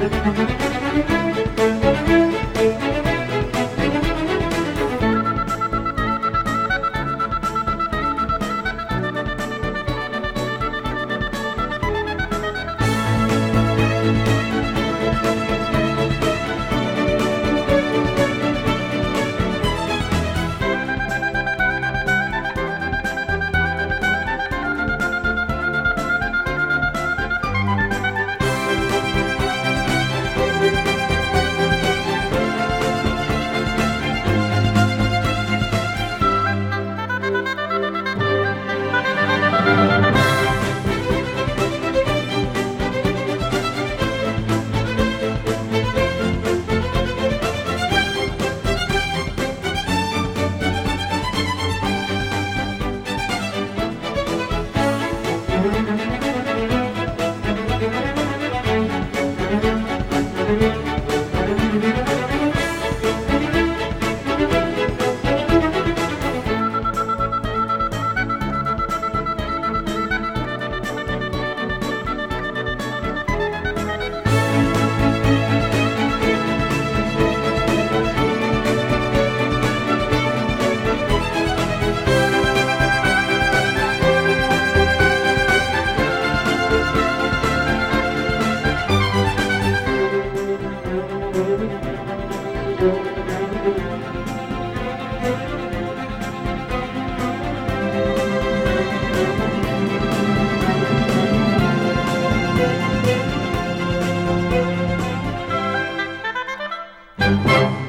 ¡Gracias! Thank you.